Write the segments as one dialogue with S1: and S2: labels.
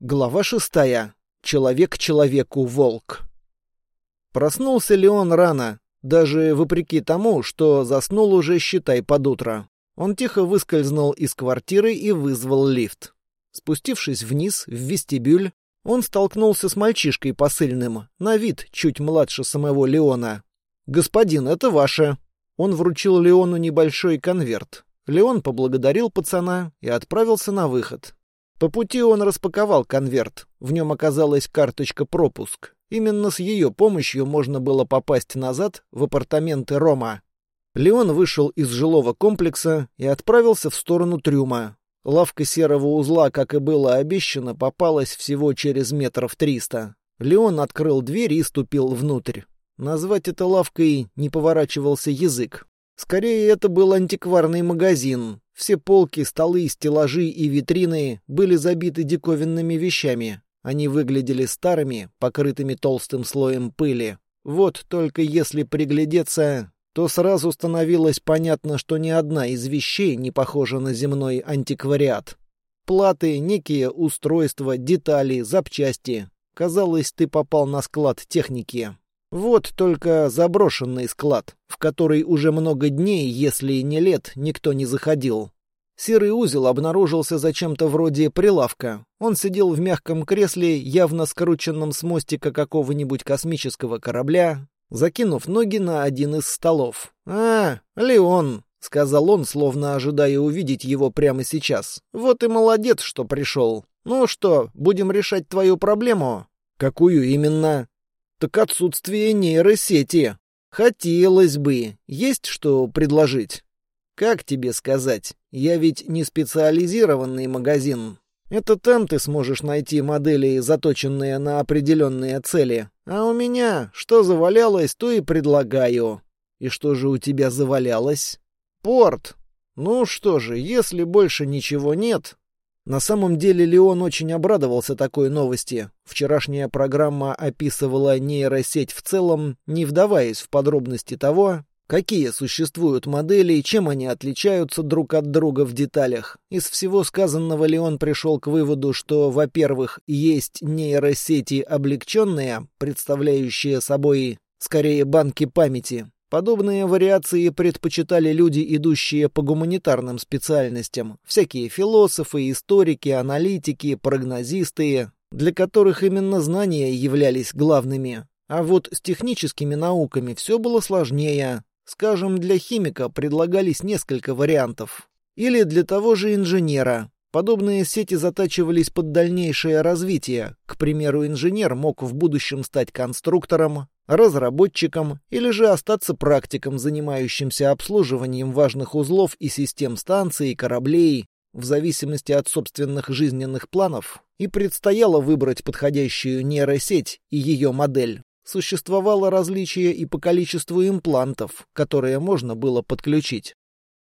S1: Глава шестая. Человек человеку волк. Проснулся ли он рано, даже вопреки тому, что заснул уже, считай, под утро. Он тихо выскользнул из квартиры и вызвал лифт. Спустившись вниз, в вестибюль, он столкнулся с мальчишкой посыльным, на вид чуть младше самого Леона. «Господин, это ваше». Он вручил Леону небольшой конверт. Леон поблагодарил пацана и отправился на выход. По пути он распаковал конверт. В нем оказалась карточка-пропуск. Именно с ее помощью можно было попасть назад в апартаменты Рома. Леон вышел из жилого комплекса и отправился в сторону трюма. Лавка серого узла, как и было обещано, попалась всего через метров триста. Леон открыл дверь и ступил внутрь. Назвать это лавкой не поворачивался язык. Скорее, это был антикварный магазин, все полки, столы, стеллажи и витрины были забиты диковинными вещами. Они выглядели старыми, покрытыми толстым слоем пыли. Вот только если приглядеться, то сразу становилось понятно, что ни одна из вещей не похожа на земной антиквариат. Платы, некие устройства, детали, запчасти. Казалось, ты попал на склад техники. Вот только заброшенный склад, в который уже много дней, если не лет, никто не заходил. Серый узел обнаружился зачем-то вроде прилавка. Он сидел в мягком кресле, явно скрученном с мостика какого-нибудь космического корабля, закинув ноги на один из столов. «А, Леон!» — сказал он, словно ожидая увидеть его прямо сейчас. «Вот и молодец, что пришел. Ну что, будем решать твою проблему?» «Какую именно?» Так отсутствие нейросети. Хотелось бы. Есть что предложить? Как тебе сказать? Я ведь не специализированный магазин. Это там ты сможешь найти модели, заточенные на определенные цели. А у меня что завалялось, то и предлагаю. И что же у тебя завалялось? Порт. Ну что же, если больше ничего нет, на самом деле Леон очень обрадовался такой новости. Вчерашняя программа описывала нейросеть в целом, не вдаваясь в подробности того, какие существуют модели и чем они отличаются друг от друга в деталях. Из всего сказанного Леон пришел к выводу, что, во-первых, есть нейросети облегченные, представляющие собой скорее банки памяти, Подобные вариации предпочитали люди, идущие по гуманитарным специальностям, всякие философы, историки, аналитики, прогнозисты, для которых именно знания являлись главными. А вот с техническими науками все было сложнее. Скажем, для химика предлагались несколько вариантов. Или для того же инженера. Подобные сети затачивались под дальнейшее развитие. К примеру, инженер мог в будущем стать конструктором, разработчиком или же остаться практиком, занимающимся обслуживанием важных узлов и систем станций и кораблей, в зависимости от собственных жизненных планов, и предстояло выбрать подходящую нейросеть и ее модель. Существовало различие и по количеству имплантов, которые можно было подключить.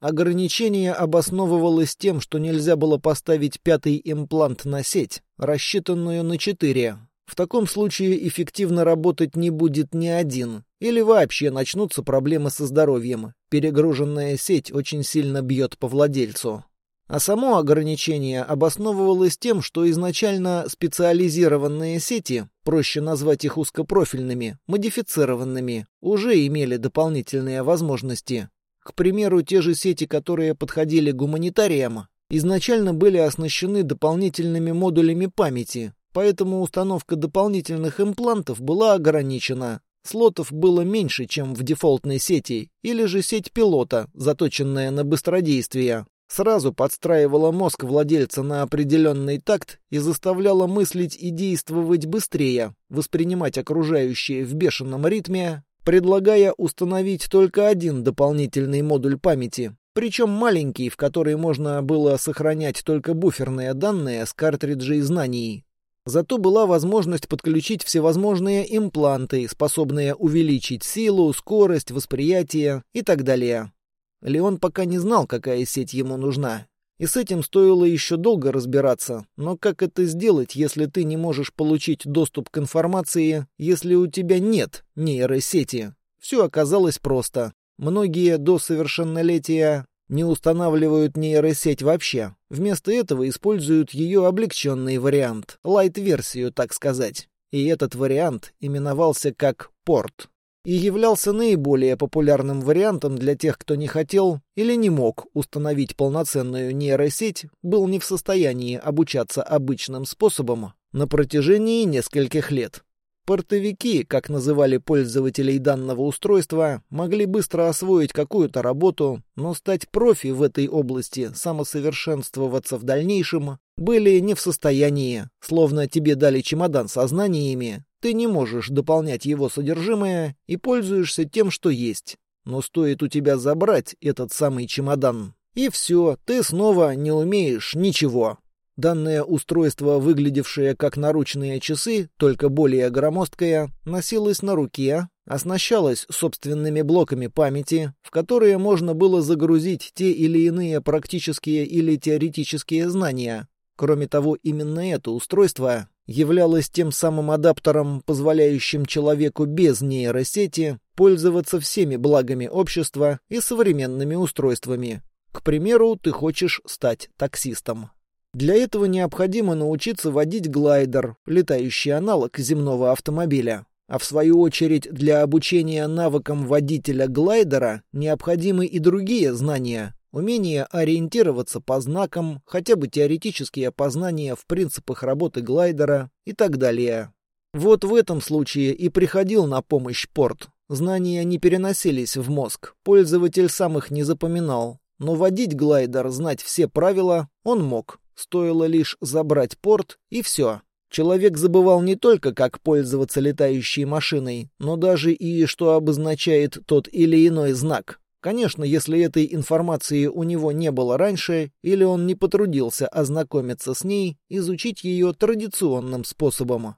S1: Ограничение обосновывалось тем, что нельзя было поставить пятый имплант на сеть, рассчитанную на четыре, в таком случае эффективно работать не будет ни один. Или вообще начнутся проблемы со здоровьем. Перегруженная сеть очень сильно бьет по владельцу. А само ограничение обосновывалось тем, что изначально специализированные сети, проще назвать их узкопрофильными, модифицированными, уже имели дополнительные возможности. К примеру, те же сети, которые подходили гуманитариям, изначально были оснащены дополнительными модулями памяти, поэтому установка дополнительных имплантов была ограничена. Слотов было меньше, чем в дефолтной сети, или же сеть пилота, заточенная на быстродействие. Сразу подстраивала мозг владельца на определенный такт и заставляла мыслить и действовать быстрее, воспринимать окружающее в бешеном ритме, предлагая установить только один дополнительный модуль памяти, причем маленький, в который можно было сохранять только буферные данные с картриджей знаний. Зато была возможность подключить всевозможные импланты, способные увеличить силу, скорость, восприятие и так далее. Леон пока не знал, какая сеть ему нужна. И с этим стоило еще долго разбираться. Но как это сделать, если ты не можешь получить доступ к информации, если у тебя нет нейросети? Все оказалось просто. Многие до совершеннолетия не устанавливают нейросеть вообще. Вместо этого используют ее облегченный вариант, лайт-версию, так сказать. И этот вариант именовался как порт. И являлся наиболее популярным вариантом для тех, кто не хотел или не мог установить полноценную нейросеть, был не в состоянии обучаться обычным способом на протяжении нескольких лет. Портовики, как называли пользователей данного устройства, могли быстро освоить какую-то работу, но стать профи в этой области, самосовершенствоваться в дальнейшем, были не в состоянии, словно тебе дали чемодан со знаниями, ты не можешь дополнять его содержимое и пользуешься тем, что есть. Но стоит у тебя забрать этот самый чемодан, и все, ты снова не умеешь ничего. Данное устройство, выглядевшее как наручные часы, только более громоздкое, носилось на руке, оснащалось собственными блоками памяти, в которые можно было загрузить те или иные практические или теоретические знания. Кроме того, именно это устройство являлось тем самым адаптером, позволяющим человеку без нейросети пользоваться всеми благами общества и современными устройствами. К примеру, ты хочешь стать таксистом. Для этого необходимо научиться водить глайдер, летающий аналог земного автомобиля. А в свою очередь для обучения навыкам водителя глайдера необходимы и другие знания. Умение ориентироваться по знакам, хотя бы теоретические познания в принципах работы глайдера и так далее. Вот в этом случае и приходил на помощь порт. Знания не переносились в мозг, пользователь сам их не запоминал. Но водить глайдер, знать все правила он мог. Стоило лишь забрать порт, и все. Человек забывал не только, как пользоваться летающей машиной, но даже и что обозначает тот или иной знак. Конечно, если этой информации у него не было раньше, или он не потрудился ознакомиться с ней, изучить ее традиционным способом.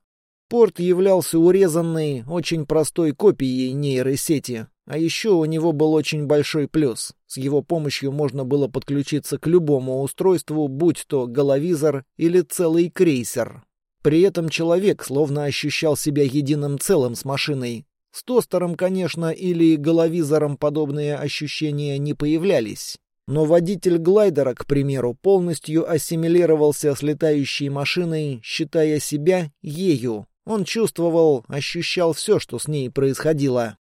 S1: Порт являлся урезанной, очень простой копией нейросети, а еще у него был очень большой плюс. С его помощью можно было подключиться к любому устройству, будь то головизор или целый крейсер. При этом человек словно ощущал себя единым целым с машиной. С тостером, конечно, или головизором подобные ощущения не появлялись. Но водитель глайдера, к примеру, полностью ассимилировался с летающей машиной, считая себя ею. Он чувствовал, ощущал все, что с ней происходило.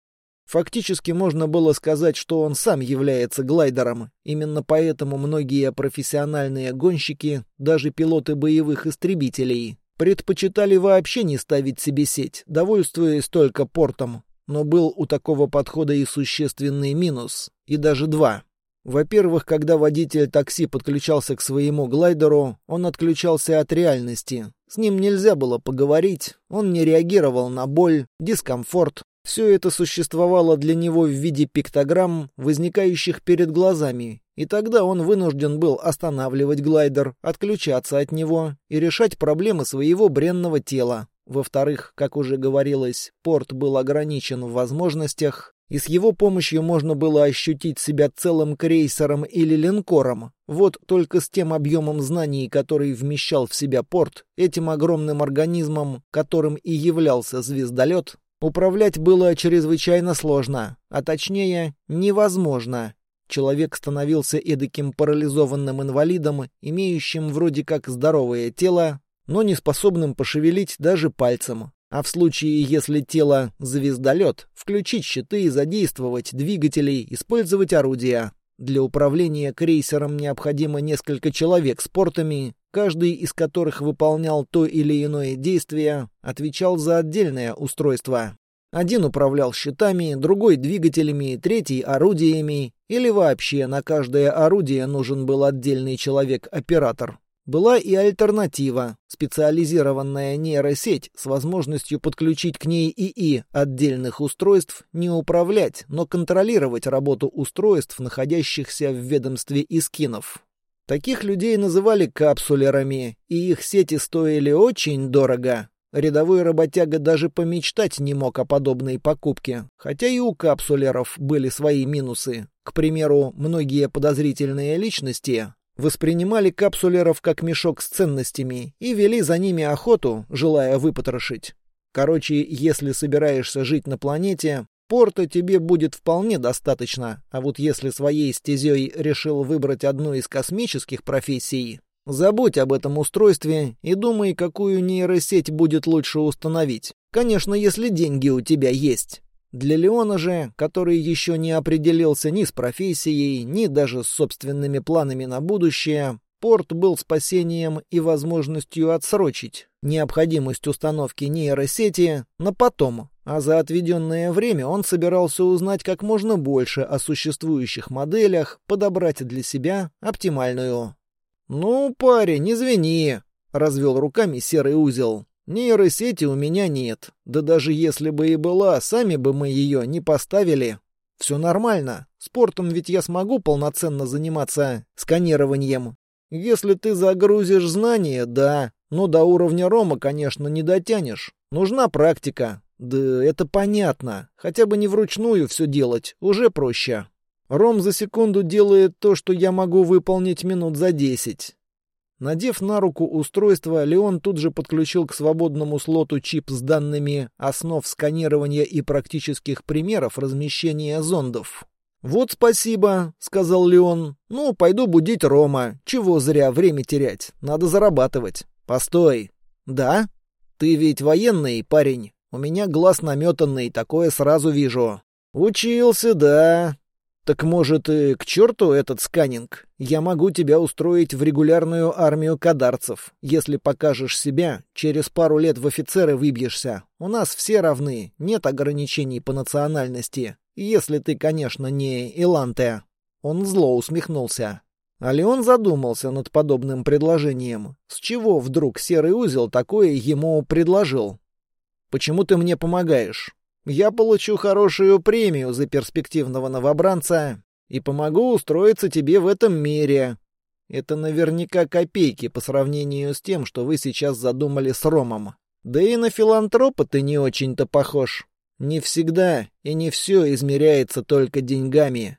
S1: Фактически можно было сказать, что он сам является глайдером. Именно поэтому многие профессиональные гонщики, даже пилоты боевых истребителей, предпочитали вообще не ставить себе сеть, довольствуясь только портом. Но был у такого подхода и существенный минус, и даже два. Во-первых, когда водитель такси подключался к своему глайдеру, он отключался от реальности. С ним нельзя было поговорить, он не реагировал на боль, дискомфорт, все это существовало для него в виде пиктограмм, возникающих перед глазами, и тогда он вынужден был останавливать глайдер, отключаться от него и решать проблемы своего бренного тела. Во-вторых, как уже говорилось, порт был ограничен в возможностях, и с его помощью можно было ощутить себя целым крейсером или линкором. Вот только с тем объемом знаний, который вмещал в себя порт, этим огромным организмом, которым и являлся звездолет, Управлять было чрезвычайно сложно, а точнее, невозможно. Человек становился эдаким парализованным инвалидом, имеющим вроде как здоровое тело, но не способным пошевелить даже пальцем. А в случае, если тело — звездолет, включить щиты, задействовать двигатели, использовать орудия. Для управления крейсером необходимо несколько человек с портами, каждый из которых выполнял то или иное действие, отвечал за отдельное устройство. Один управлял щитами, другой — двигателями, третий — орудиями, или вообще на каждое орудие нужен был отдельный человек-оператор. Была и альтернатива — специализированная нейросеть с возможностью подключить к ней ИИ отдельных устройств, не управлять, но контролировать работу устройств, находящихся в ведомстве искинов. Таких людей называли капсулерами, и их сети стоили очень дорого. Рядовой работяга даже помечтать не мог о подобной покупке, хотя и у капсулеров были свои минусы. К примеру, многие подозрительные личности воспринимали капсулеров как мешок с ценностями и вели за ними охоту, желая выпотрошить. Короче, если собираешься жить на планете, Порта тебе будет вполне достаточно, а вот если своей стезей решил выбрать одну из космических профессий, забудь об этом устройстве и думай, какую нейросеть будет лучше установить. Конечно, если деньги у тебя есть. Для Леона же, который еще не определился ни с профессией, ни даже с собственными планами на будущее, порт был спасением и возможностью отсрочить необходимость установки нейросети на потом, а за отведенное время он собирался узнать как можно больше о существующих моделях, подобрать для себя оптимальную. «Ну, парень, извини», — развел руками серый узел. «Нейросети у меня нет. Да даже если бы и была, сами бы мы ее не поставили. Все нормально. Спортом ведь я смогу полноценно заниматься сканированием. Если ты загрузишь знания, да, но до уровня Рома, конечно, не дотянешь. Нужна практика, да это понятно. Хотя бы не вручную все делать, уже проще. Ром за секунду делает то, что я могу выполнить минут за десять. Надев на руку устройство, Леон тут же подключил к свободному слоту чип с данными основ сканирования и практических примеров размещения зондов. «Вот спасибо», — сказал Леон. «Ну, пойду будить Рома. Чего зря время терять? Надо зарабатывать». «Постой». «Да? Ты ведь военный, парень?» У меня глаз наметанный, такое сразу вижу. Учился, да. Так может и к черту этот сканинг? Я могу тебя устроить в регулярную армию кадарцев. Если покажешь себя, через пару лет в офицеры выбьешься. У нас все равны, нет ограничений по национальности. Если ты, конечно, не Иланте. Он зло усмехнулся. А Леон задумался над подобным предложением. С чего вдруг серый узел такое ему предложил? Почему ты мне помогаешь? Я получу хорошую премию за перспективного новобранца и помогу устроиться тебе в этом мире. Это наверняка копейки по сравнению с тем, что вы сейчас задумали с Ромом. Да и на филантропа ты не очень-то похож. Не всегда и не все измеряется только деньгами.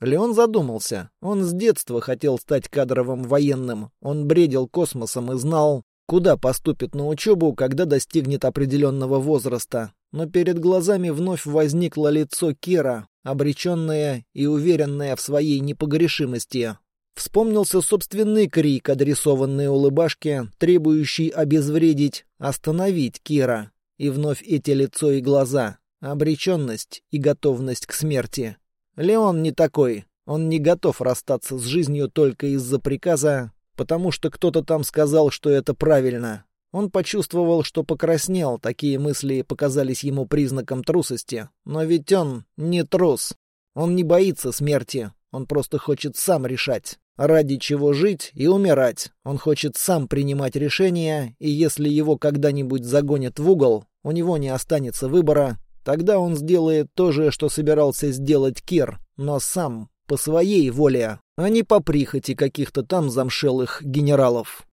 S1: Леон задумался. Он с детства хотел стать кадровым военным. Он бредил космосом и знал, куда поступит на учебу, когда достигнет определенного возраста. Но перед глазами вновь возникло лицо Кира, обреченное и уверенное в своей непогрешимости. Вспомнился собственный крик, адресованный улыбашке, требующий обезвредить, остановить Кира. И вновь эти лицо и глаза, обреченность и готовность к смерти. Леон не такой. Он не готов расстаться с жизнью только из-за приказа, потому что кто-то там сказал, что это правильно. Он почувствовал, что покраснел, такие мысли показались ему признаком трусости. Но ведь он не трус. Он не боится смерти, он просто хочет сам решать, ради чего жить и умирать. Он хочет сам принимать решения, и если его когда-нибудь загонят в угол, у него не останется выбора, тогда он сделает то же, что собирался сделать Кир, но сам, по своей воле, а не по прихоти каких-то там замшелых генералов.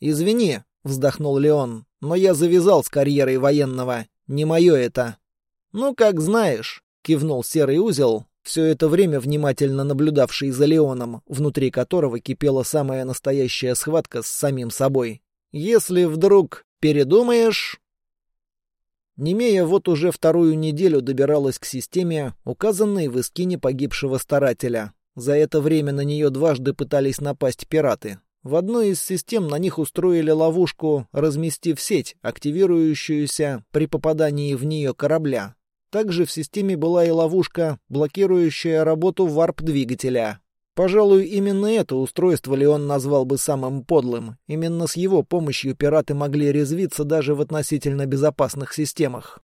S1: «Извини», — вздохнул Леон, — «но я завязал с карьерой военного. Не мое это». «Ну, как знаешь», — кивнул серый узел, все это время внимательно наблюдавший за Леоном, внутри которого кипела самая настоящая схватка с самим собой. «Если вдруг передумаешь...» Немея вот уже вторую неделю добиралась к системе, указанной в эскине погибшего старателя. За это время на нее дважды пытались напасть пираты. В одной из систем на них устроили ловушку, разместив сеть, активирующуюся при попадании в нее корабля. Также в системе была и ловушка, блокирующая работу варп-двигателя. Пожалуй, именно это устройство Леон назвал бы самым подлым. Именно с его помощью пираты могли резвиться даже в относительно безопасных системах.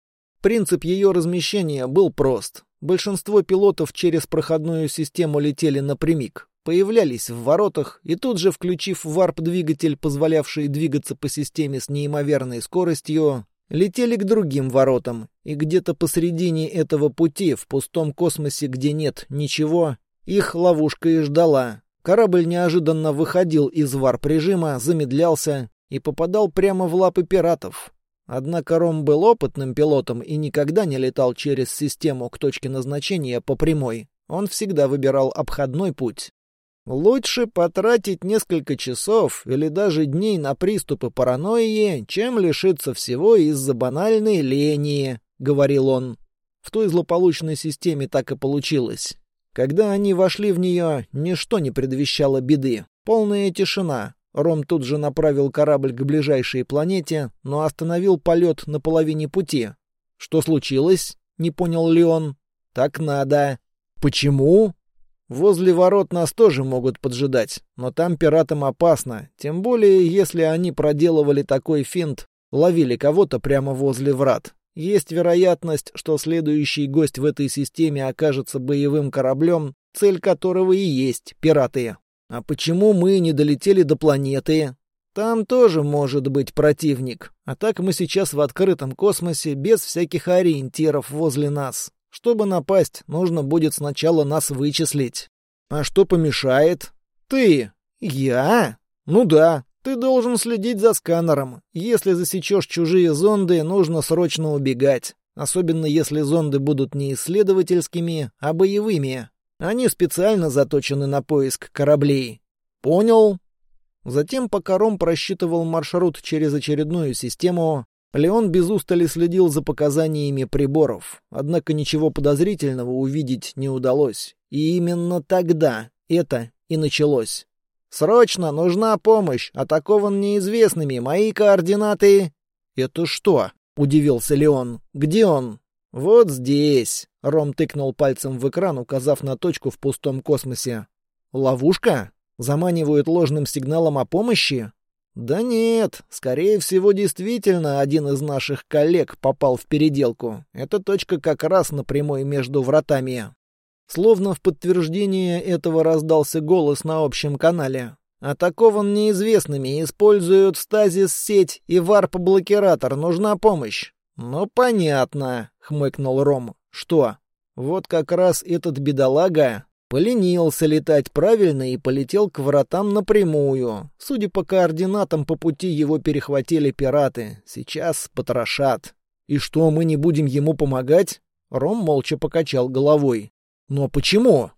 S1: Принцип ее размещения был прост. Большинство пилотов через проходную систему летели напрямик, появлялись в воротах и тут же, включив варп-двигатель, позволявший двигаться по системе с неимоверной скоростью, летели к другим воротам, и где-то посредине этого пути, в пустом космосе, где нет ничего, их ловушка и ждала. Корабль неожиданно выходил из варп-режима, замедлялся и попадал прямо в лапы пиратов. Однако Ром был опытным пилотом и никогда не летал через систему к точке назначения по прямой. Он всегда выбирал обходной путь. Лучше потратить несколько часов или даже дней на приступы паранойи, чем лишиться всего из-за банальной лени, — говорил он. В той злополучной системе так и получилось. Когда они вошли в нее, ничто не предвещало беды. Полная тишина. Ром тут же направил корабль к ближайшей планете, но остановил полет на половине пути. «Что случилось?» — не понял Леон. «Так надо». «Почему?» «Возле ворот нас тоже могут поджидать, но там пиратам опасно, тем более если они проделывали такой финт, ловили кого-то прямо возле врат. Есть вероятность, что следующий гость в этой системе окажется боевым кораблем, цель которого и есть пираты. А почему мы не долетели до планеты? Там тоже может быть противник. А так мы сейчас в открытом космосе без всяких ориентиров возле нас. Чтобы напасть, нужно будет сначала нас вычислить. А что помешает? Ты. Я? Ну да. Ты должен следить за сканером. Если засечешь чужие зонды, нужно срочно убегать. Особенно если зонды будут не исследовательскими, а боевыми. Они специально заточены на поиск кораблей. Понял? Затем, пока Ром просчитывал маршрут через очередную систему, Леон без устали следил за показаниями приборов. Однако ничего подозрительного увидеть не удалось. И именно тогда это и началось. «Срочно нужна помощь! Атакован неизвестными! Мои координаты...» «Это что?» — удивился Леон. «Где он?» «Вот здесь!» — Ром тыкнул пальцем в экран, указав на точку в пустом космосе. «Ловушка? Заманивают ложным сигналом о помощи?» «Да нет, скорее всего, действительно один из наших коллег попал в переделку. Эта точка как раз напрямую между вратами. Словно в подтверждение этого раздался голос на общем канале. «Атакован неизвестными, используют стазис-сеть и варп-блокиратор. Нужна помощь». «Ну, понятно», — хмыкнул Ром. «Что? Вот как раз этот бедолага поленился летать правильно и полетел к вратам напрямую. Судя по координатам, по пути его перехватили пираты. Сейчас потрошат. И что, мы не будем ему помогать?» Ром молча покачал головой. Но почему?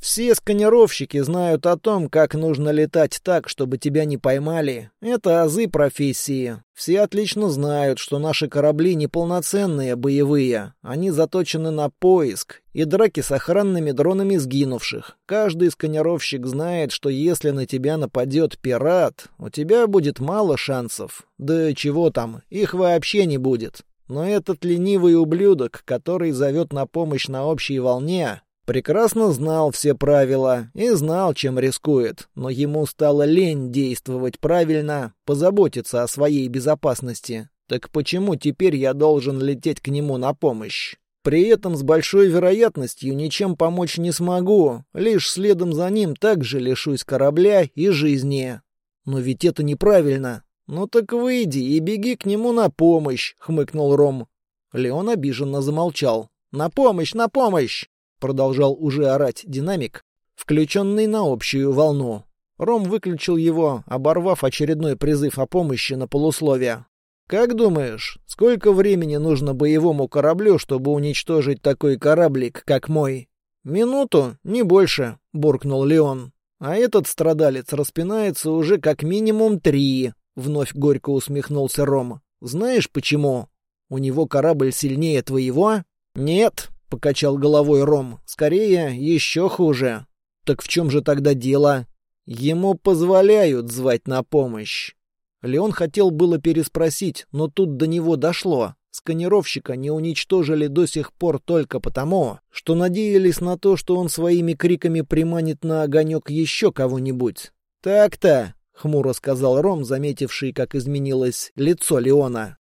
S1: Все сканировщики знают о том, как нужно летать так, чтобы тебя не поймали. Это азы профессии. Все отлично знают, что наши корабли неполноценные, боевые. Они заточены на поиск и драки с охранными дронами сгинувших. Каждый сканировщик знает, что если на тебя нападет пират, у тебя будет мало шансов. Да чего там, их вообще не будет. Но этот ленивый ублюдок, который зовет на помощь на общей волне, Прекрасно знал все правила и знал, чем рискует, но ему стало лень действовать правильно, позаботиться о своей безопасности. Так почему теперь я должен лететь к нему на помощь? При этом с большой вероятностью ничем помочь не смогу, лишь следом за ним также лишусь корабля и жизни. Но ведь это неправильно. Ну так выйди и беги к нему на помощь, хмыкнул Ром. Леон обиженно замолчал. На помощь, на помощь! Продолжал уже орать динамик, включенный на общую волну. Ром выключил его, оборвав очередной призыв о помощи на полусловие. «Как думаешь, сколько времени нужно боевому кораблю, чтобы уничтожить такой кораблик, как мой?» «Минуту, не больше», — буркнул Леон. «А этот страдалец распинается уже как минимум три», — вновь горько усмехнулся Ром. «Знаешь почему? У него корабль сильнее твоего?» «Нет, покачал головой Ром. Скорее, еще хуже. Так в чем же тогда дело? Ему позволяют звать на помощь. Леон хотел было переспросить, но тут до него дошло. Сканировщика не уничтожили до сих пор только потому, что надеялись на то, что он своими криками приманит на огонек еще кого-нибудь. «Так-то», — хмуро сказал Ром, заметивший, как изменилось лицо Леона.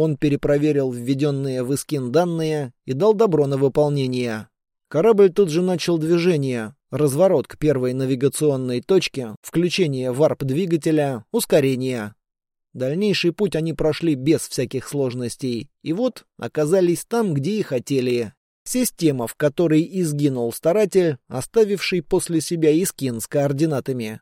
S1: Он перепроверил введенные в Искин данные и дал добро на выполнение. Корабль тут же начал движение. Разворот к первой навигационной точке, включение варп-двигателя, ускорение. Дальнейший путь они прошли без всяких сложностей. И вот оказались там, где и хотели. Система, в которой изгинул старатель, оставивший после себя Искин с координатами.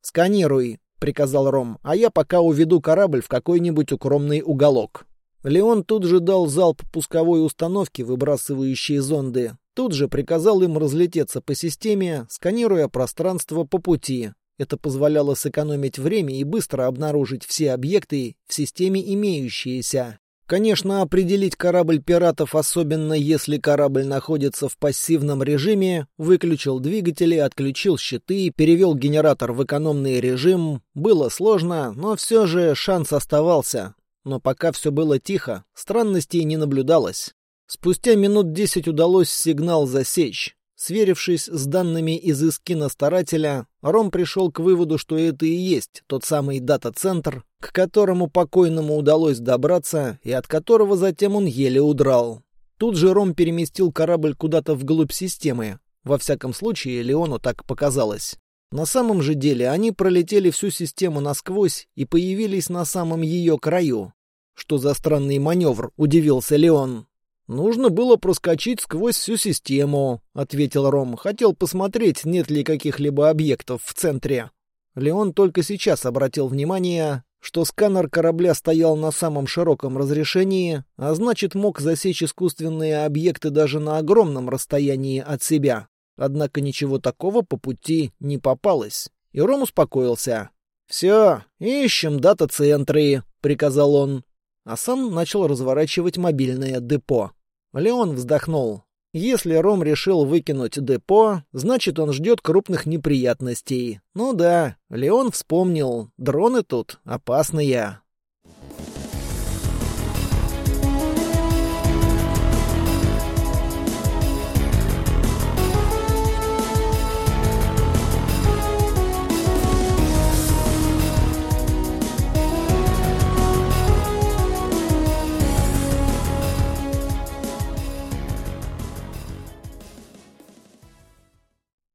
S1: «Сканируй», — приказал Ром, — «а я пока уведу корабль в какой-нибудь укромный уголок». Леон тут же дал залп пусковой установки, выбрасывающей зонды. Тут же приказал им разлететься по системе, сканируя пространство по пути. Это позволяло сэкономить время и быстро обнаружить все объекты в системе имеющиеся. Конечно, определить корабль пиратов, особенно если корабль находится в пассивном режиме, выключил двигатели, отключил щиты, перевел генератор в экономный режим, было сложно, но все же шанс оставался. Но пока все было тихо, странностей не наблюдалось. Спустя минут десять удалось сигнал засечь. Сверившись с данными из эскина старателя, Ром пришел к выводу, что это и есть тот самый дата-центр, к которому покойному удалось добраться и от которого затем он еле удрал. Тут же Ром переместил корабль куда-то вглубь системы. Во всяком случае, Леону так показалось. На самом же деле они пролетели всю систему насквозь и появились на самом ее краю. Что за странный маневр, удивился Леон. «Нужно было проскочить сквозь всю систему», — ответил Ром. «Хотел посмотреть, нет ли каких-либо объектов в центре». Леон только сейчас обратил внимание, что сканер корабля стоял на самом широком разрешении, а значит мог засечь искусственные объекты даже на огромном расстоянии от себя. Однако ничего такого по пути не попалось. И Ром успокоился. «Все, ищем дата-центры», — приказал он а сам начал разворачивать мобильное депо. Леон вздохнул. Если Ром решил выкинуть депо, значит, он ждет крупных неприятностей. Ну да, Леон вспомнил, дроны тут опасные.